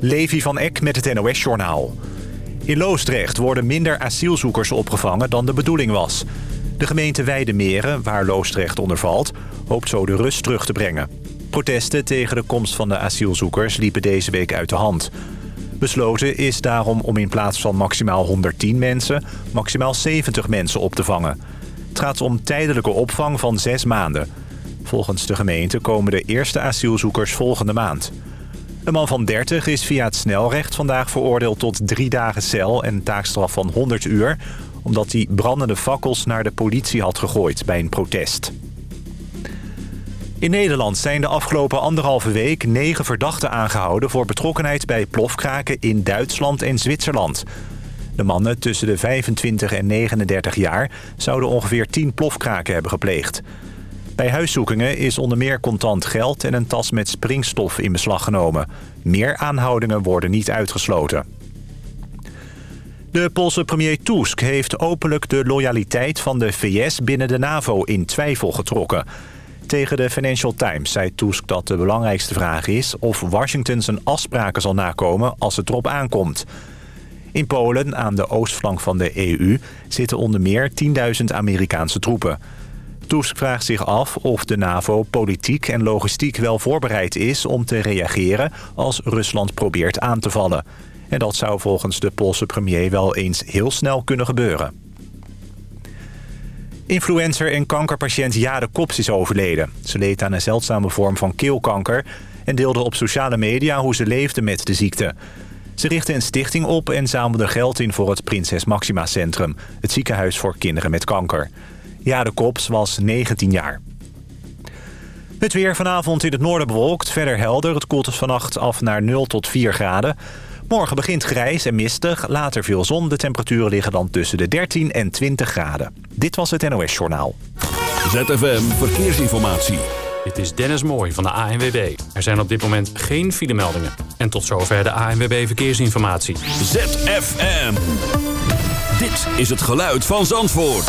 Levi van Eck met het NOS-journaal. In Loosdrecht worden minder asielzoekers opgevangen dan de bedoeling was. De gemeente Weidemeren, waar Loosdrecht onder valt, hoopt zo de rust terug te brengen. Protesten tegen de komst van de asielzoekers liepen deze week uit de hand. Besloten is daarom om in plaats van maximaal 110 mensen... maximaal 70 mensen op te vangen. Het gaat om tijdelijke opvang van zes maanden. Volgens de gemeente komen de eerste asielzoekers volgende maand. Een man van 30 is via het snelrecht vandaag veroordeeld tot drie dagen cel... en een taakstraf van 100 uur... omdat hij brandende fakkels naar de politie had gegooid bij een protest. In Nederland zijn de afgelopen anderhalve week negen verdachten aangehouden... voor betrokkenheid bij plofkraken in Duitsland en Zwitserland. De mannen tussen de 25 en 39 jaar zouden ongeveer 10 plofkraken hebben gepleegd. Bij huiszoekingen is onder meer contant geld en een tas met springstof in beslag genomen. Meer aanhoudingen worden niet uitgesloten. De Poolse premier Tusk heeft openlijk de loyaliteit van de VS binnen de NAVO in twijfel getrokken. Tegen de Financial Times zei Tusk dat de belangrijkste vraag is... of Washington zijn afspraken zal nakomen als het erop aankomt. In Polen, aan de oostflank van de EU, zitten onder meer 10.000 Amerikaanse troepen. Tusk vraagt zich af of de NAVO politiek en logistiek wel voorbereid is om te reageren als Rusland probeert aan te vallen. En dat zou volgens de Poolse premier wel eens heel snel kunnen gebeuren. Influencer en kankerpatiënt Jade Kops is overleden. Ze leed aan een zeldzame vorm van keelkanker... en deelde op sociale media hoe ze leefde met de ziekte. Ze richtte een stichting op en zamelde geld in voor het Prinses Maxima Centrum... het ziekenhuis voor kinderen met kanker. Jade Kops was 19 jaar. Het weer vanavond in het noorden bewolkt, verder helder. Het koelt dus vannacht af naar 0 tot 4 graden. Morgen begint grijs en mistig, later veel zon. De temperaturen liggen dan tussen de 13 en 20 graden. Dit was het NOS Journaal. ZFM Verkeersinformatie. Dit is Dennis Mooij van de ANWB. Er zijn op dit moment geen filemeldingen. En tot zover de ANWB Verkeersinformatie. ZFM. Dit is het geluid van Zandvoort.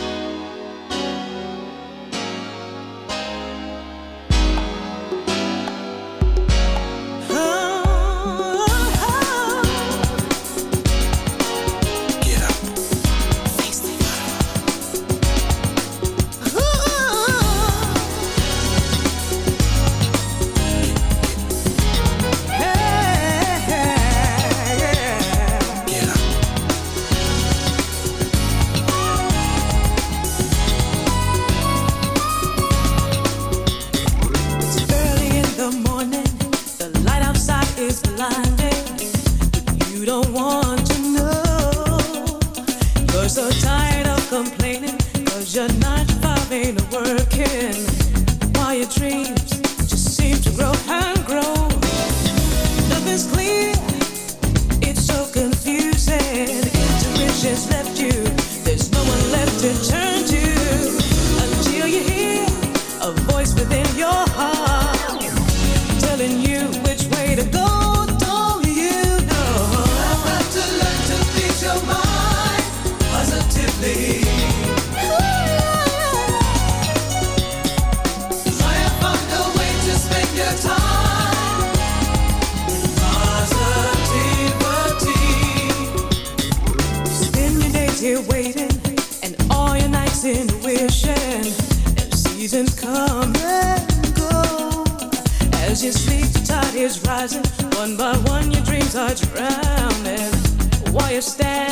One by one, your dreams are drowning. While you stand.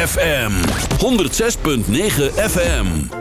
ZFM 106.9 FM.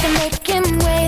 to make him wait.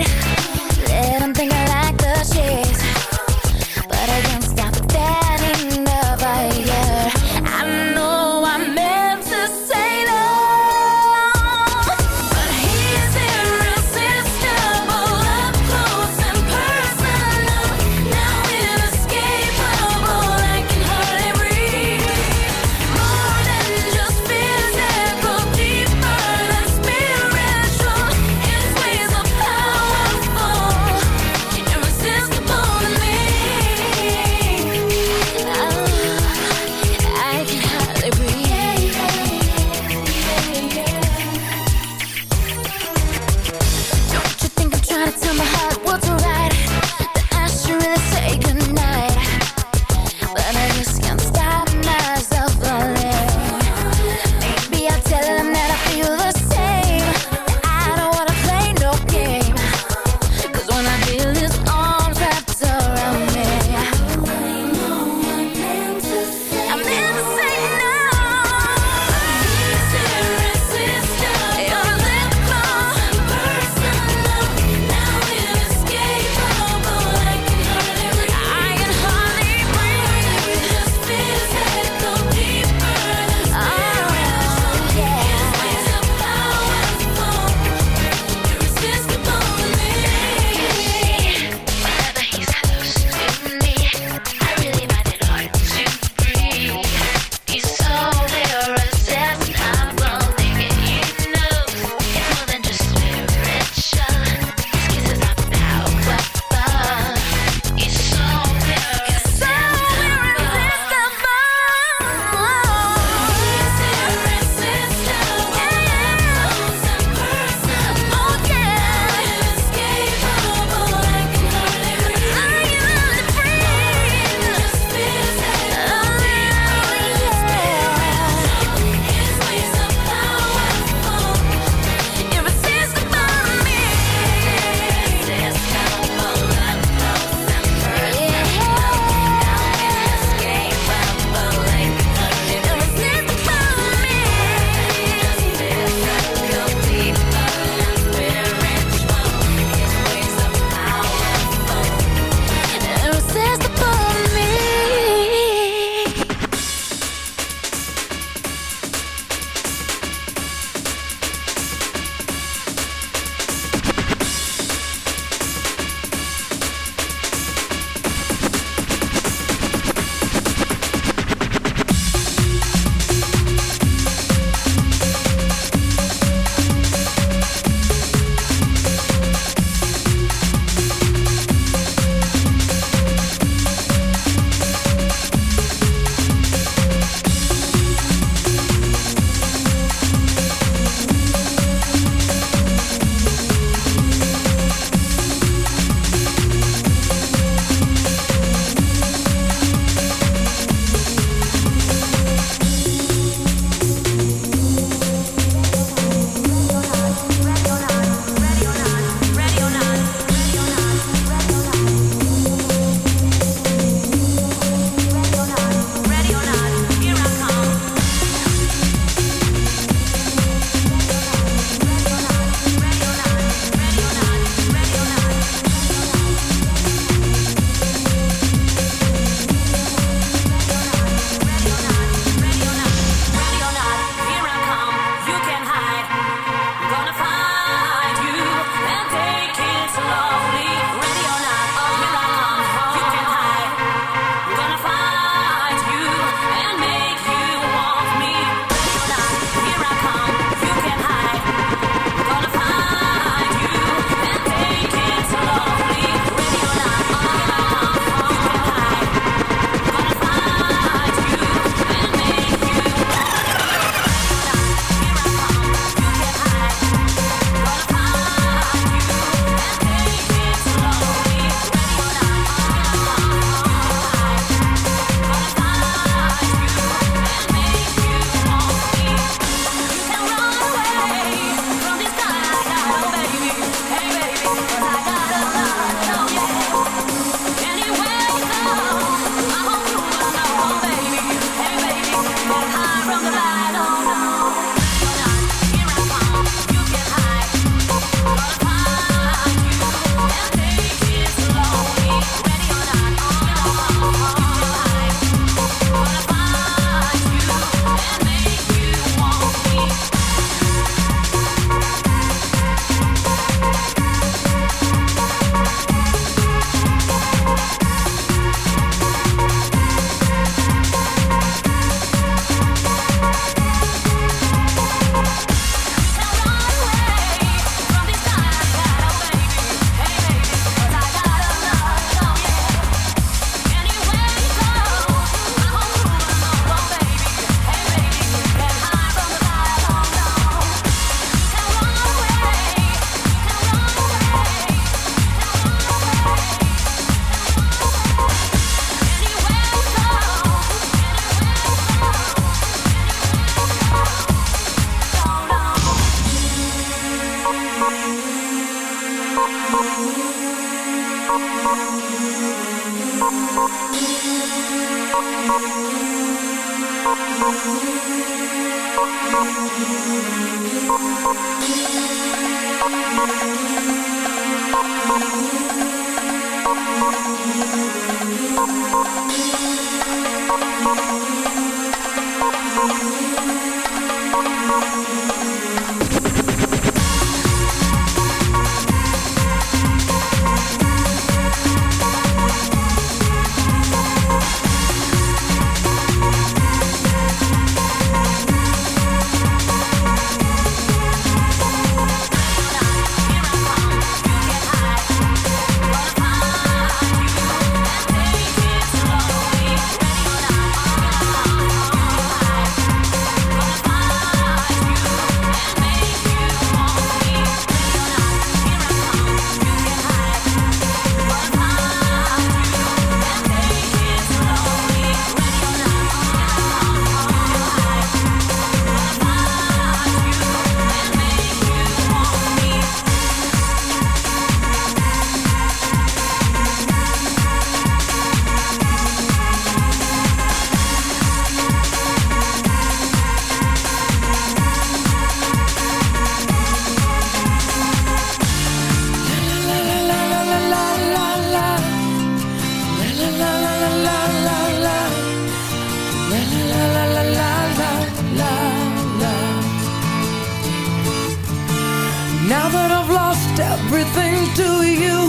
everything to you.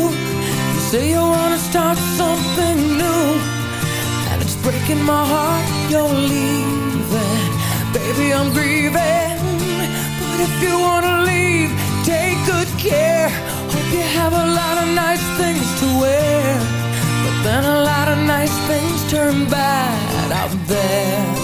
You say you wanna start something new, and it's breaking my heart you're leaving. Baby, I'm grieving, but if you wanna leave, take good care. Hope you have a lot of nice things to wear, but then a lot of nice things turn bad out there.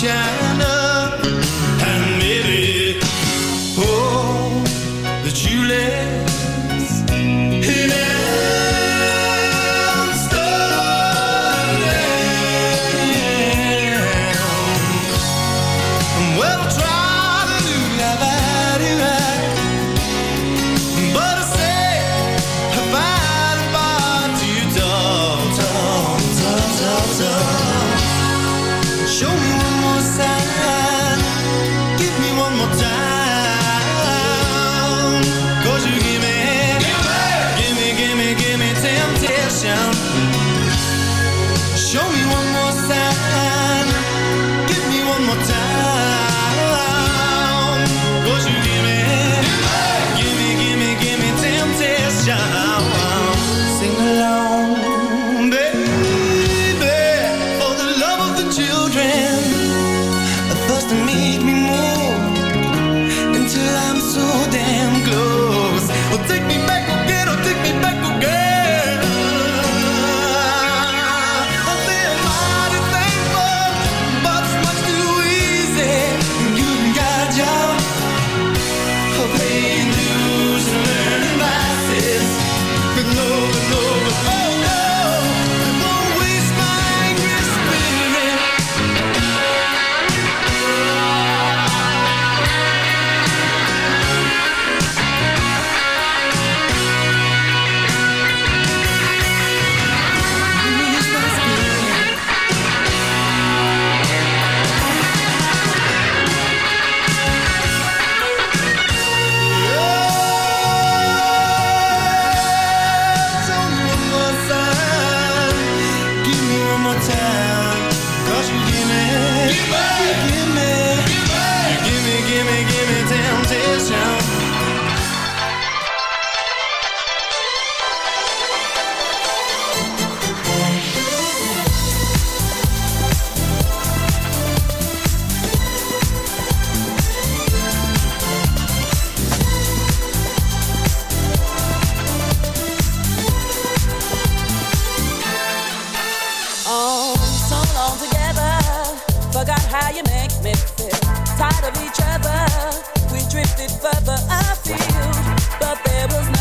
sunshine you make me feel. Tired of each other, we drifted further afield, but there was no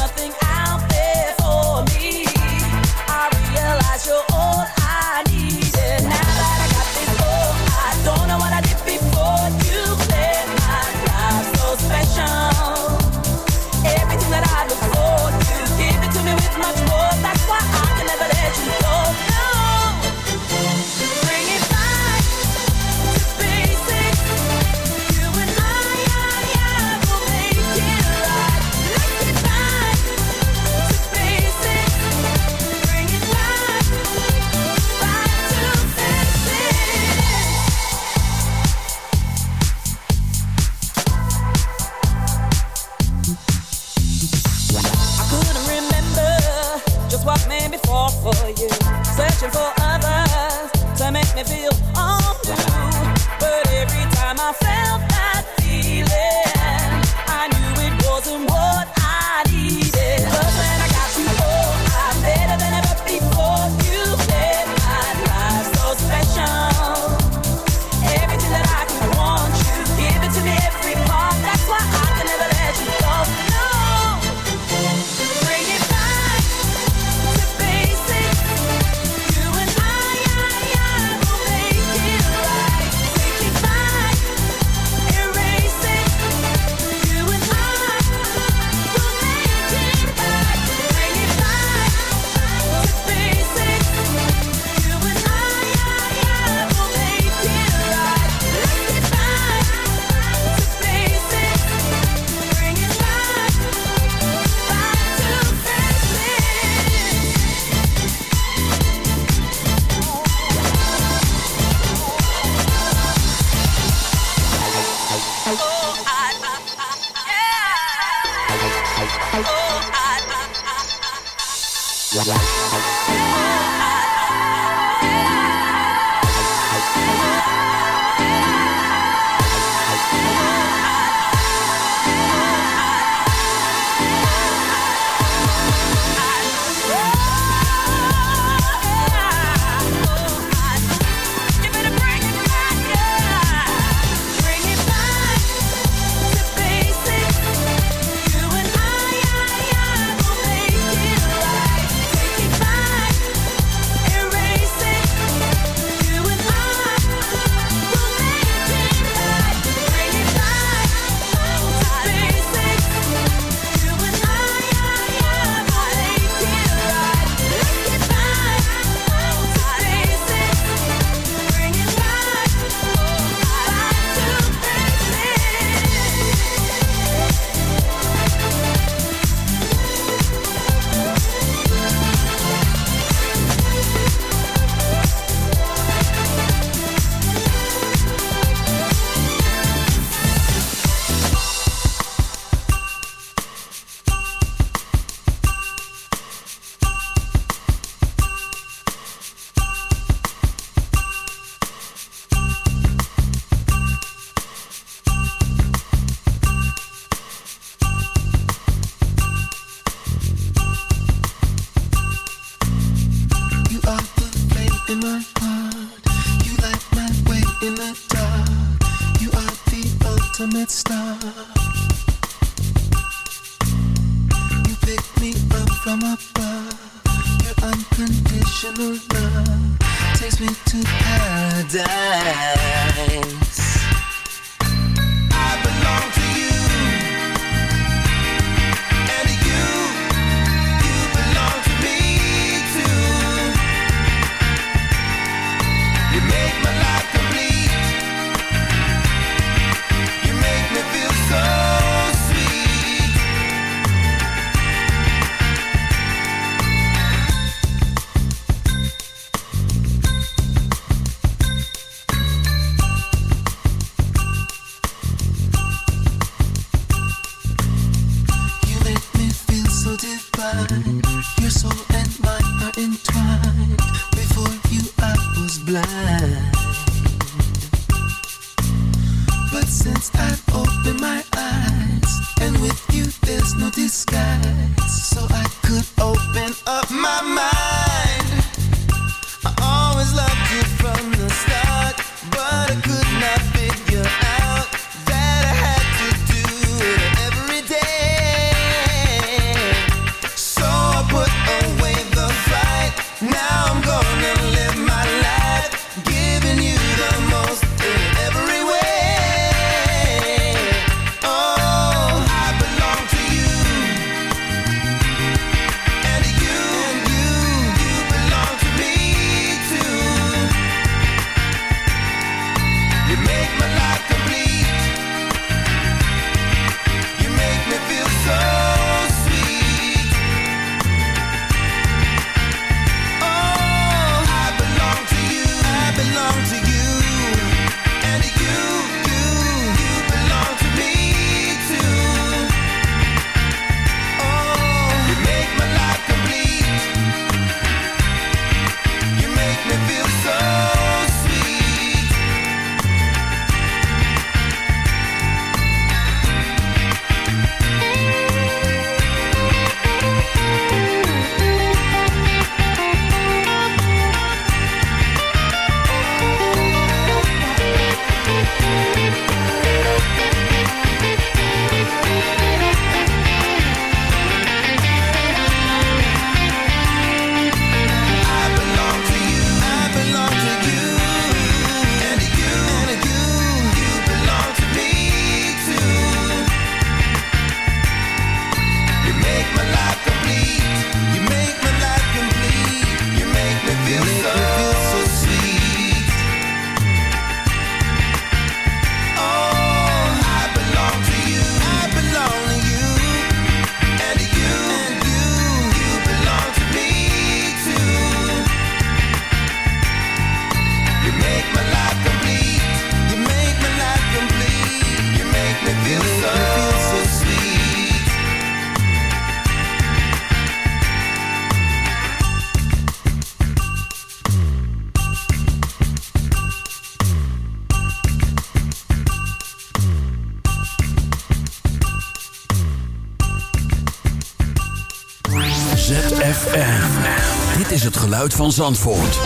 van Zandvoort.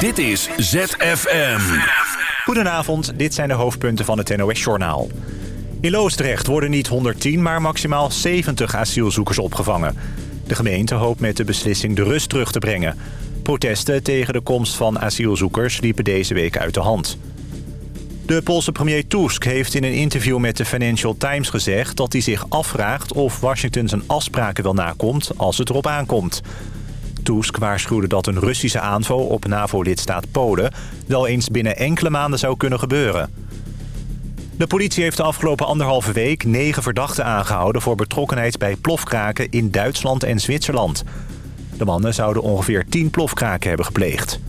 Dit is ZFM. Goedenavond, dit zijn de hoofdpunten van het NOS-journaal. In Loosdrecht worden niet 110, maar maximaal 70 asielzoekers opgevangen. De gemeente hoopt met de beslissing de rust terug te brengen. Protesten tegen de komst van asielzoekers liepen deze week uit de hand. De Poolse premier Tusk heeft in een interview met de Financial Times gezegd... dat hij zich afvraagt of Washington zijn afspraken wel nakomt als het erop aankomt. Tusk waarschuwde dat een Russische aanval op NAVO-lidstaat Polen... wel eens binnen enkele maanden zou kunnen gebeuren. De politie heeft de afgelopen anderhalve week negen verdachten aangehouden... voor betrokkenheid bij plofkraken in Duitsland en Zwitserland. De mannen zouden ongeveer 10 plofkraken hebben gepleegd.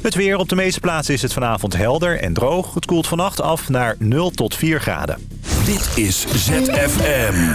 Het weer op de meeste plaatsen is het vanavond helder en droog. Het koelt vannacht af naar 0 tot 4 graden. Dit is ZFM.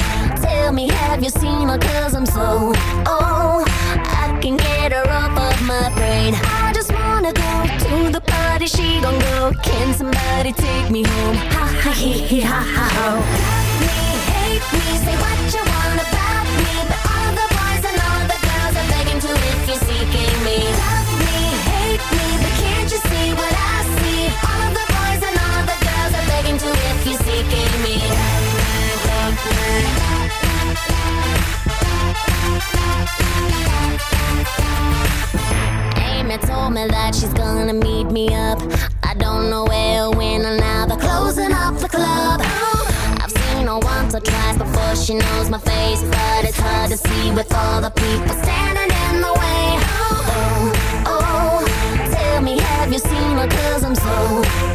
Tell me, have you seen her? Cause I'm so oh, I can get her off of my brain. I just wanna go to the party. She gon' go. Can somebody take me home? Ha ha he he ha ha ho. Love me, hate me, say what you want about me. But all the boys and all the girls are begging to if you're seeking me. Love me, hate me, but can't you see what I she knows my face But it's hard to see with all the people standing in the way Oh, oh, oh Tell me, have you seen her? Cause I'm so,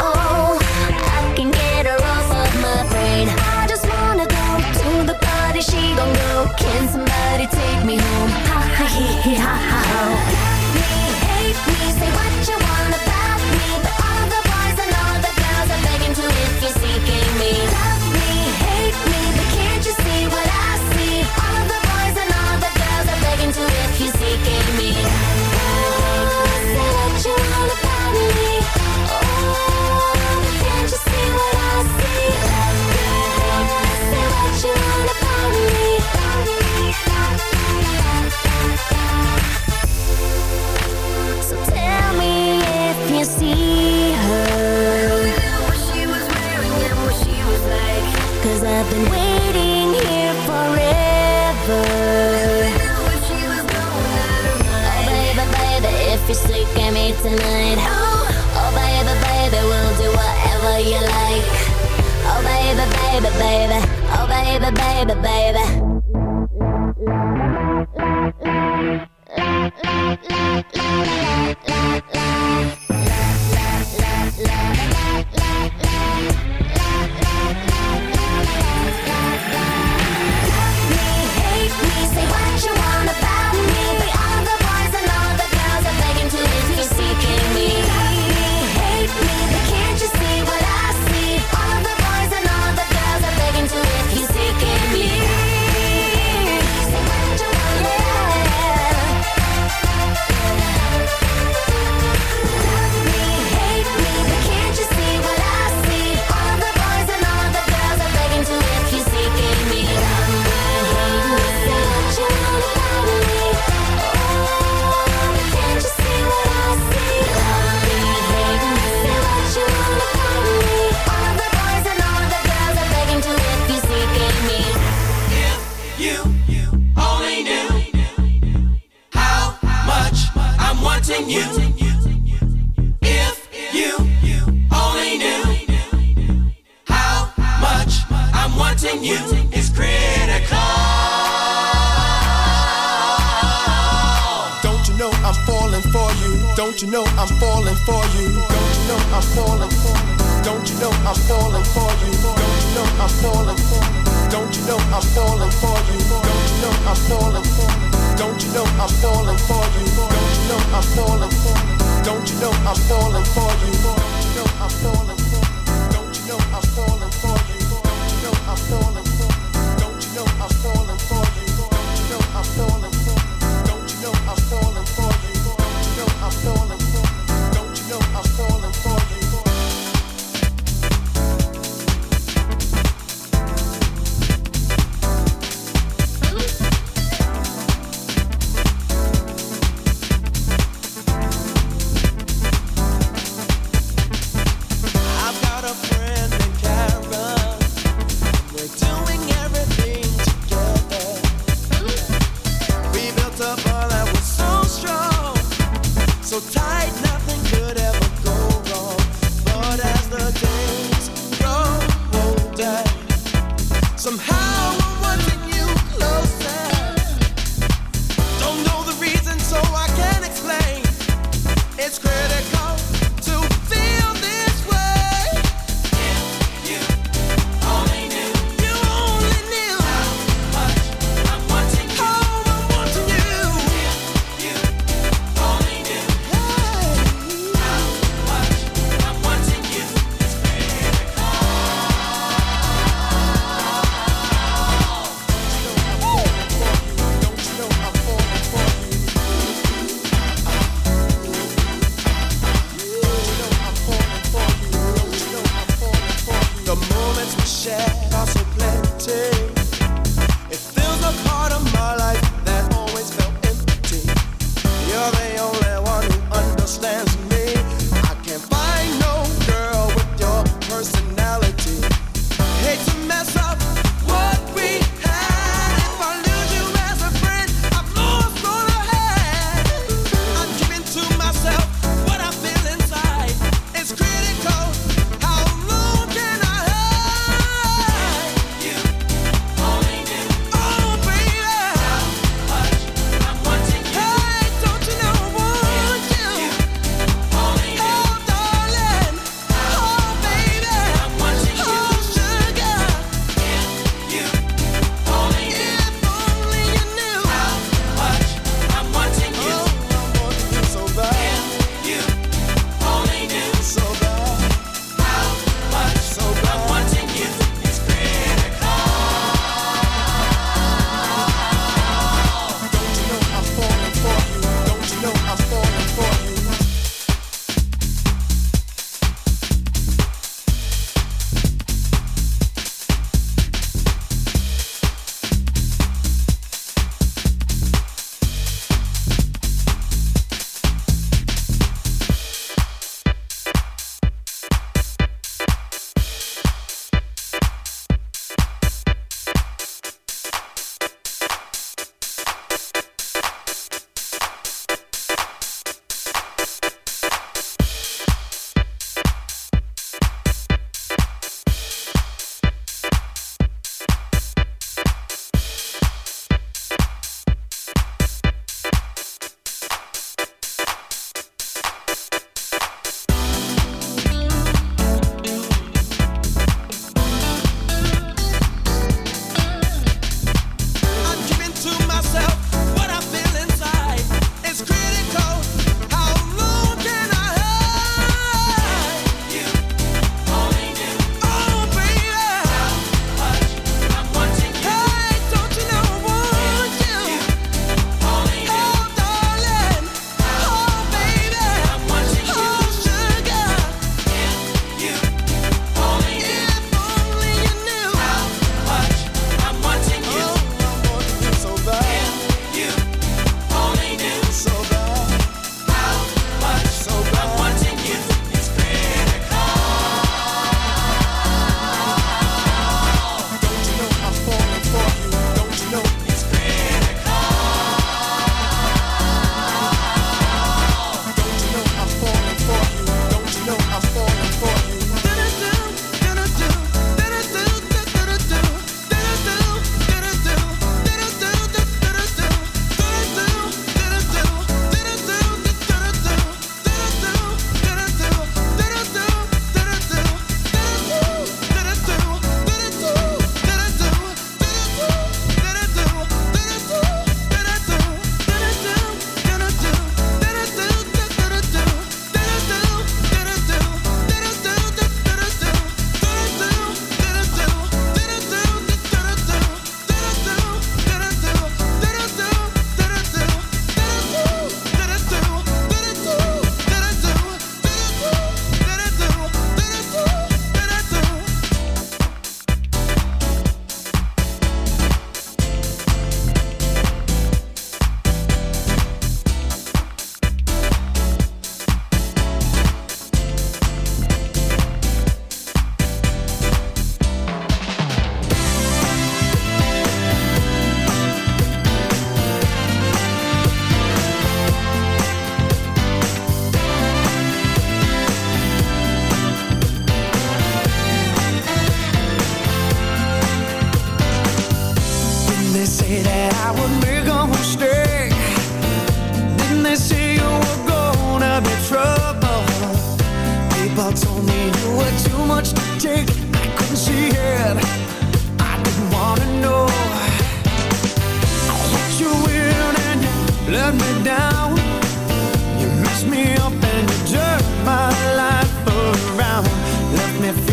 oh I can get her off of my brain I just wanna go to the party She gon' go Can somebody take me home? Ha, ha, he, he, ha, ha, ho baby, baby, baby.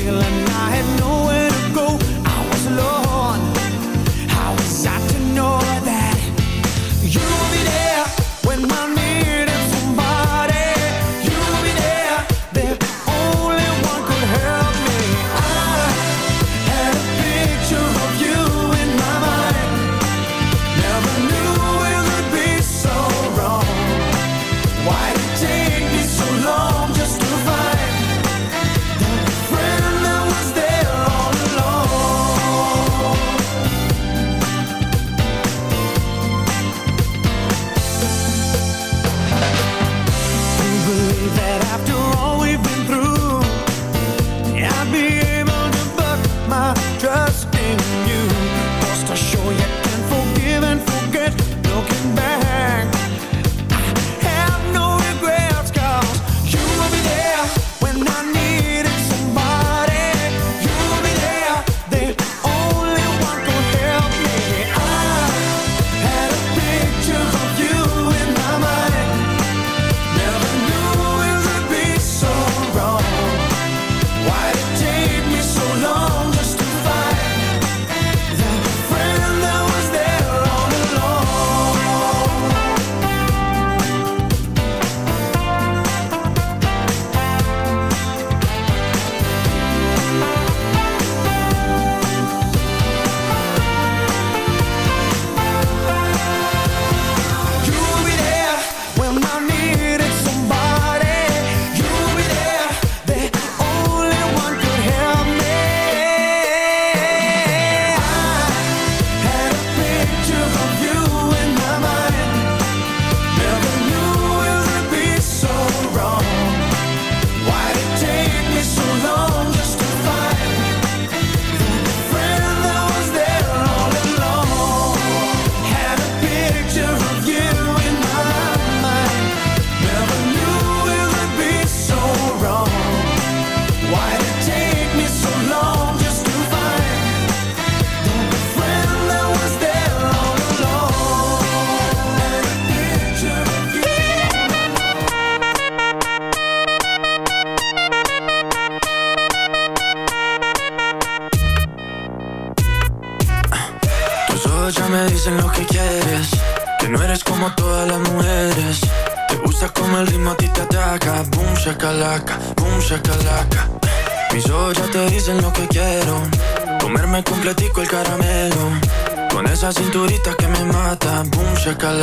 feeling I had nowhere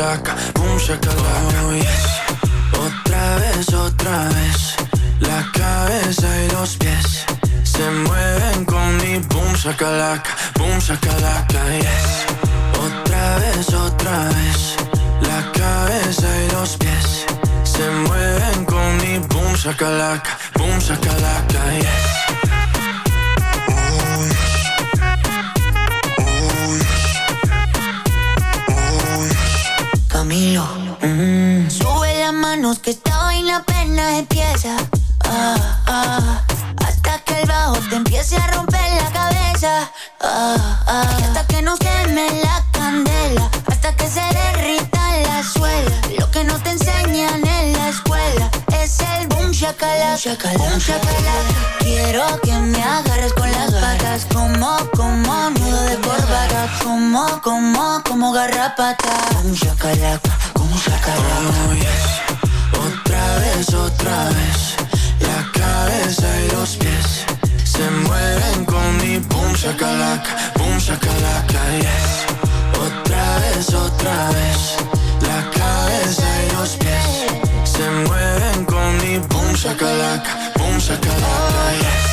placa Boom shakalaka. Quiero que me agarres con las patas. Como, como nudo de corbata. Como, como, como garrapata. Boom shakalaka. Boom shakalaka. Oh, yes. Otra vez, otra vez. La cabeza y los pies se mueven con mi boom shakalaka, boom shakalaka, yes. Otra vez, otra vez. La cabeza shakalaka, boom shakalaka, yes.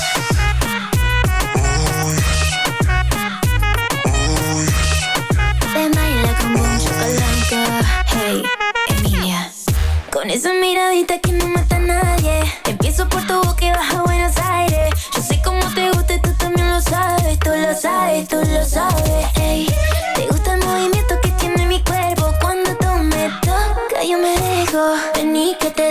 Ven, baila con boom shakalaka. Hey, Emilia. Con esa miradita que no mata a nadie. Empiezo por tu boca y bajo a Buenos Aires. Yo sé cómo te gusta y tú también lo sabes. Tú lo sabes, tú lo sabes. Ey, te gusta el movimiento que tiene mi cuerpo. Cuando tú me tocas, yo me dejo.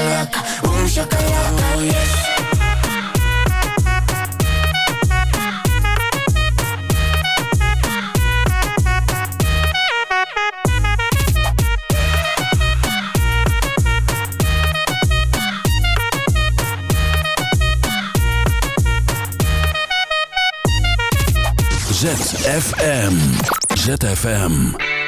Shakalaka, boom. ZFM. ZFM.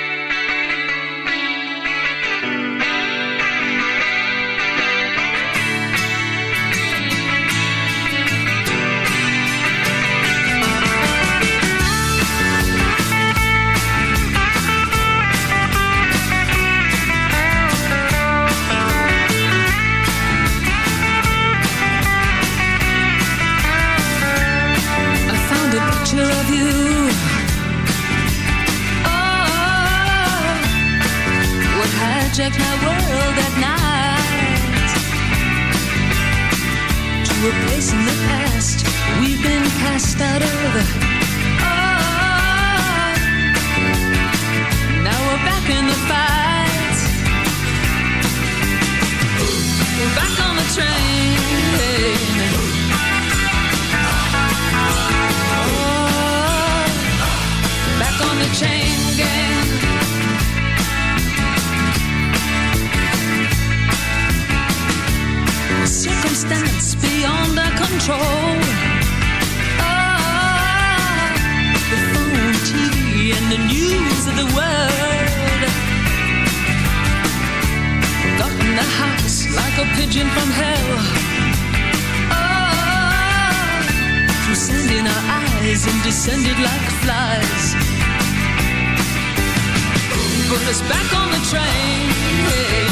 Like flies. Put us back on the train. Oh,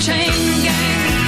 Chain gang.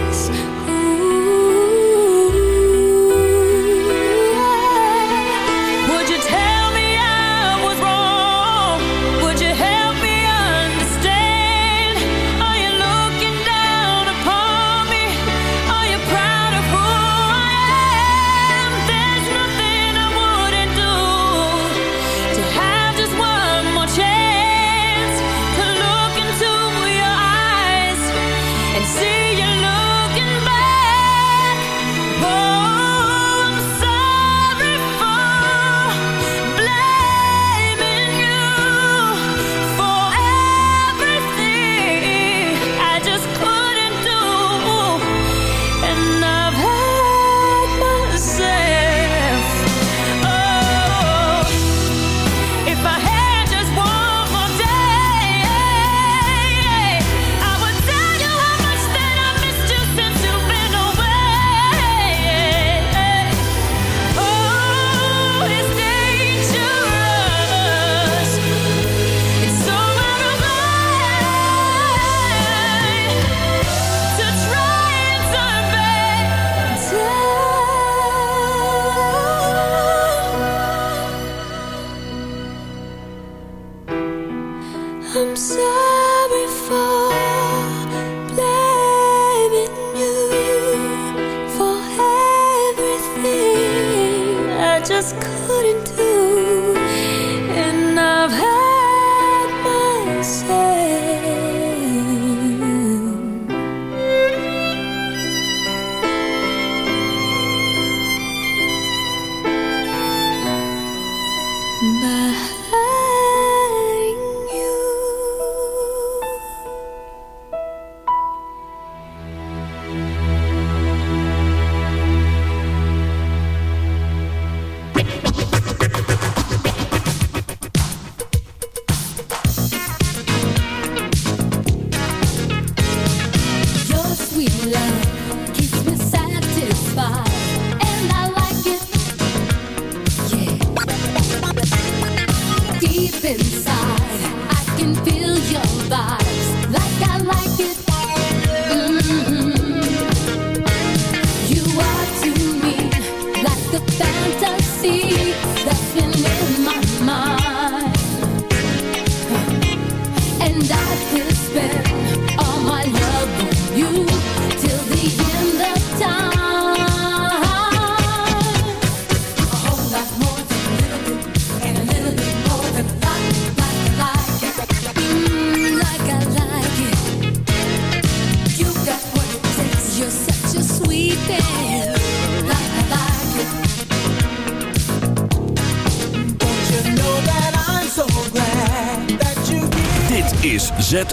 just couldn't do